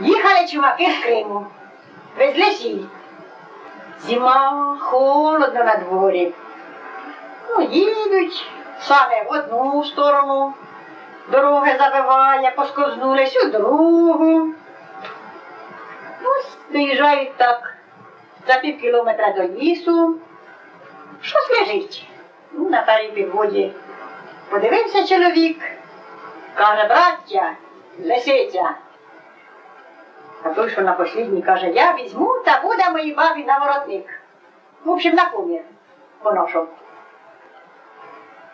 Їхали чуваки з Криму. Везли сіль. Зима, холодно на дворі. Ну, їдуть саме в одну сторону. Дороги забиває, поскознулись у другу. Ну, доїжджають так за пів кілометра до лісу. Щось лежить. Ну, на старій підводі. Подивився чоловік. Каже, браття, лисиця. А той, що на послідній, каже, я візьму та буде моїй бабі на воротник. В общем, на помір поношу.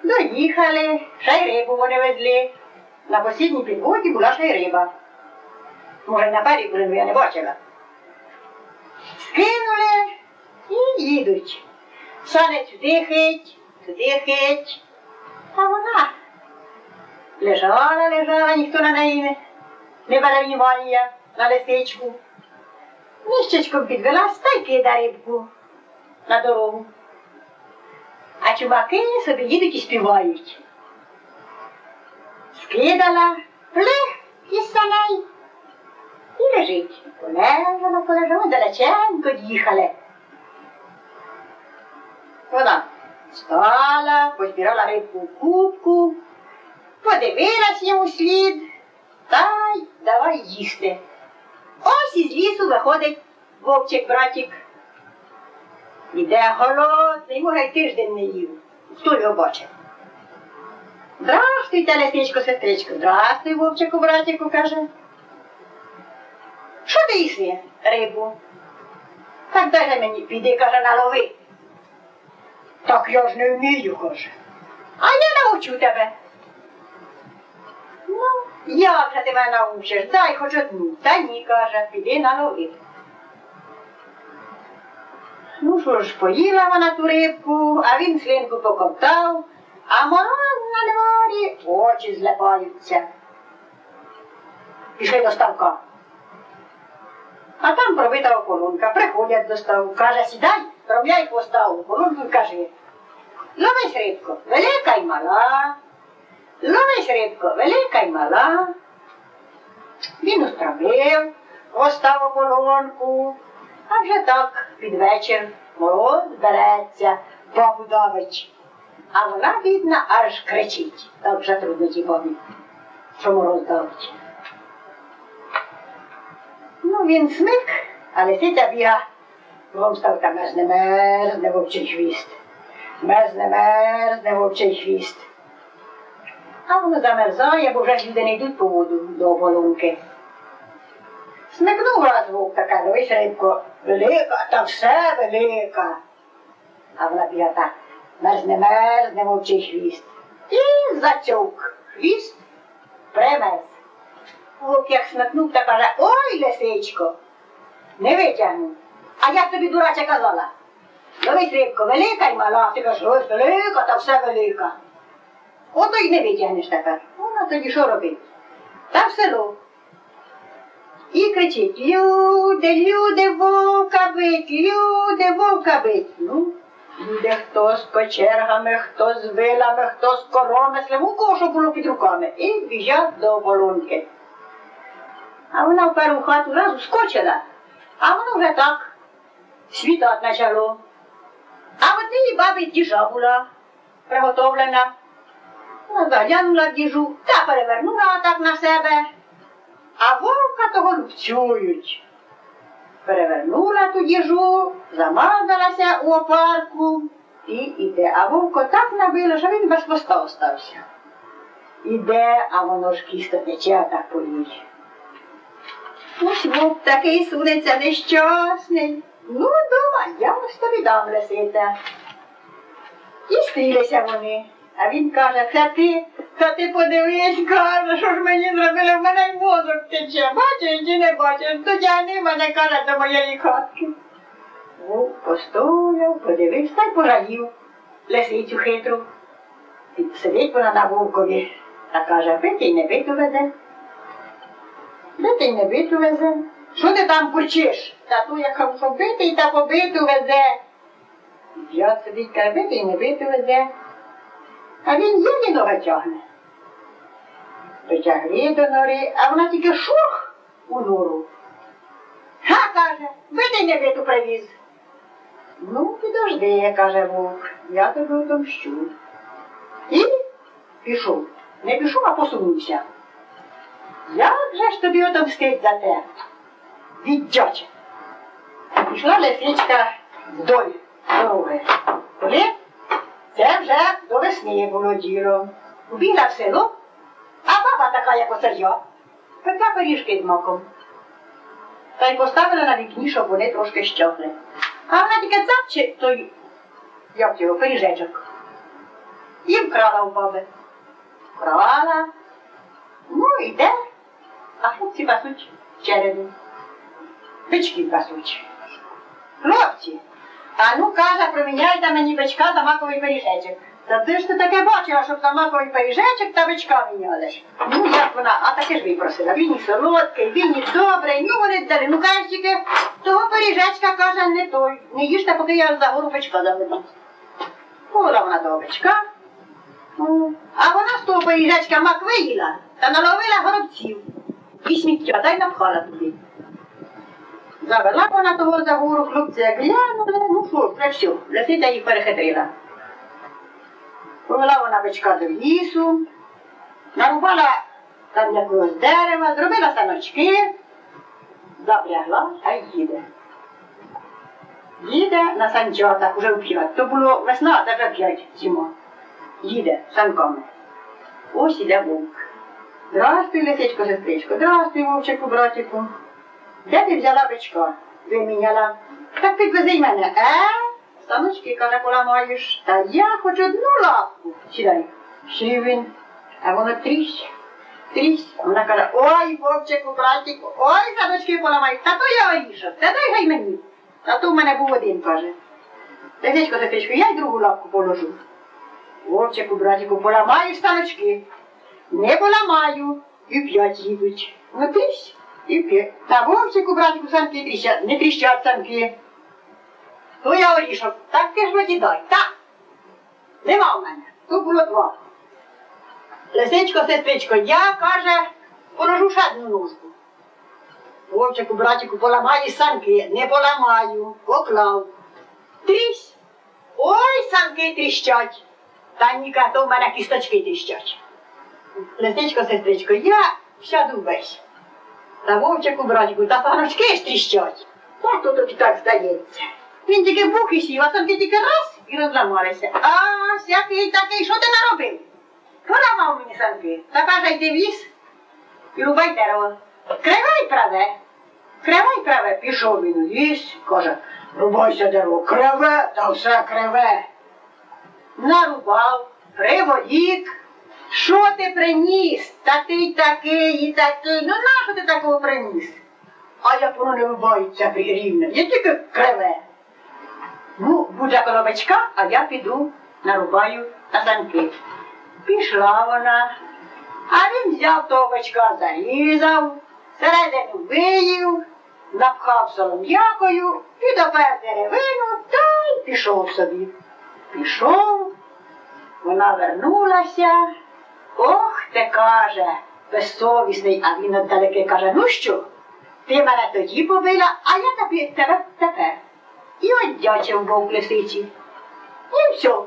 Доїхали, ще й рибу вони везли. На послідній підводі була ще й риба. Може, на парі були, я не бачила. Скинули і їдуть. Санець туди хить, туди хить. А вона лежала, лежала, ніхто на неї не, не бере внимання на лисичку. Ніщечком підвелась та й кида рибку на дорогу. А чуваки собі їдуть і співають. Скидала, плих із саней і лежить. Полежала, полежала, далеченько їхали. Вона стала, позбирала рибку в кубку, подивилась йому слід та й давай їсти. Ось із лісу виходить вовчик братик. Іде голодний, може й тиждень не їв. Хто його бачив? Здрастуйте, лесничко, сестричко, здрастуй, вовчику, братику, каже. Що ти їси, рибу? Так дай же мені, піди, каже, налови. Так я ж не вмію, каже. А я научу тебе. Як же ти мене научиш? Дай хоч одну. Та ні, каже, піди налови. Ну що ж, поїла вона ту рибку, а він слинку покоптав, а мороз на дворі очі злепаються. Пішли до ставка. А там пробита околунка. Приходять до ставу. Каже, сідай, робляй поставу околунку і кажи. Ловись рибко, велика й мала. Ловись рибко, велика й мала. Він устравив, постав околонку, а вже так під вечір мороз береться, бабу. А вона, бідна, аж кричить. Так вже трудно тій бабі, що мороз давить. Ну, він смик, а лисиця біга. Вам став там мерзне, мерзне вовчий хвіст. Мерзне, мерзне вовчий хвіст. А воно замерзає, бо вже люди не йдуть по воду до оболонки. Смикнув раз вовк така, дивись рибко, велика, та все велика. А вона біга так, мерзне, мерзне вовчий хвіст. І зацьовк хвіст примерз. Вовк як смикнув та каже, ой, лисичко, не витягну. А як тобі дурача казала? Дивись, рибко, велика й мала, ти кажеш, ось велика, та все велика. Ото й не витягнеш тепер. Вона тоді що робить? Та в село. І кричить, люди, люди, вовка бить, люди, вовка бить. Ну, люди хто з кочергами, хто з вилами, хто з коромислем, у кого що було під руками. І біжать до оболонки. А вона в першу хату разу скочила, а воно вже так світати почало. А в одній бабі діжа була приготовлена. Вона заглянула в діжу та перевернула так на себе. А вовка того лупцюють. Перевернула ту діжу, замазалася у опарку і іде. А вовко так набило, що він без хвоста остався. Іде, а воно ж кісто тече так по ній. Ось вовк такий сунеться нещасний. Ну, дома, я ось тобі дам лисиця. І стрілися вони. А він каже, та ти, та ти подивись, каже, що ж мені зробили, в мене й мозок тече. Бачиш чи не бачиш, тудяни мене каже до моєї хатки. Вовк постояв, подивився та й пожалів лисицю хитру. Сидить вона на вовкові та каже, бити й не биту везе. Бити не биту везе. Що ти там бурчиш? Та ту, як що битий та побиту везе. Я сидить, каже, битий не биту везе. А він єлі нога тягне. Дотягли до нори, а вона тільки шух у нору. й не биту привіз. Ну, підожди, каже вовк, я тобі отомщу. І пішов. Не пішов, а посунувся. Як же ж тобі отомстить за те? Віддяче. Пішла лисичка вдоль дороги. Коли до було діло. Убігла в село, а баба така, як оце я, пекла пиріжки з маком. Та й поставила на вікні, щоб вони трошки щохли. А вона тільки запче той, як його, пиріжечок. І вкрала у баби. Вкрала. Ну, йде, а хлопці пасуть череду. Бички пасуть. Хлопці, а ну каже, проміняйте мені бичка за маковий пиріжечок. Та ти ж ти таке бачила, щоб за маковий та бичка міняли. Ну як вона, а таке ж випросила. Він і солодкий, він і добрий, ну вони дали. Ну кажеш того пиріжечка каже, не той. Не їжте, поки я за гору бичка заведу. Була вона до. Ну, А вона з того пиріжечка мак виїла та наловила горобців. І сміття, та й напхала туди. Завела вона того за гору, хлопці як глянули, ну що, вже все, лисиця їх перехитрила. Повела вона бичка до лісу, нарубала там якогось дерева, зробила саночки, запрягла, а й їде. Їде на санчатах, уже в п'ять. То було весна, а вже п'ять зима. Їде санками. Ось іде вовк. Здрастуй, лисичко, сестричко, здрастуй, вовчику, братику. Де ти взяла бичка? Виміняла. Так підвези мене. Е? Станочки, каже, поламаєш. Та я хоч одну лапку. Сідай. Він. А воно трісь. Трісь. А Вона каже, ой, вовчику, братику, ой, садочки поламаєш. Та то я орішок, та дай гай мені. Та то в мене був один, каже. Лисичко, сестричко, я й другу лапку положу. Вовчику, братику, поламаєш станочки. Не поламаю. І п'ять їдуть. Ну трісь. І п'ять. Та вовчику, братику, самки тріщать, не тріщать самки. Ну я орішок, так ти ж мені дай. Так. Нема в мене. Тут було два. Лисичко, сестричко, я, каже, положу ще одну ножку. Вовчику, братику, поламай санки. Не поламаю. Поклав. Трісь. Ой, санки тріщать. Та ніка, то в мене кісточки тріщать. Лисичко, сестричко, я сяду весь. Та вовчику, братику, та паночки ж тріщать. Та то тобі так здається. Він тільки бух сів, а самки тільки раз і розламалися. А, всякий такий, що ти наробив? Поламав мені самки. Та каже, йди в ліс і рубай дерево. Кривай праве. Кривай праве. Пішов він у ліс, каже, рубайся дерево. Криве, та все криве. Нарубав, приволік. Що ти приніс? Та ти такий, і такий. Ну нащо ти такого приніс? А як воно не рубається рівно, є тільки криве. Буде коробочка, а я піду нарубаю на санки. Пішла вона, а він взяв того бичка, зарізав, середину виїв, напхав солом'якою, підопер деревину та й пішов собі. Пішов, вона вернулася. Ох, те каже, безсовісний, а він отдалеки каже, ну що, ти мене тоді побила, а я тобі тебе тепер. І одячив вовк лисиці. І все,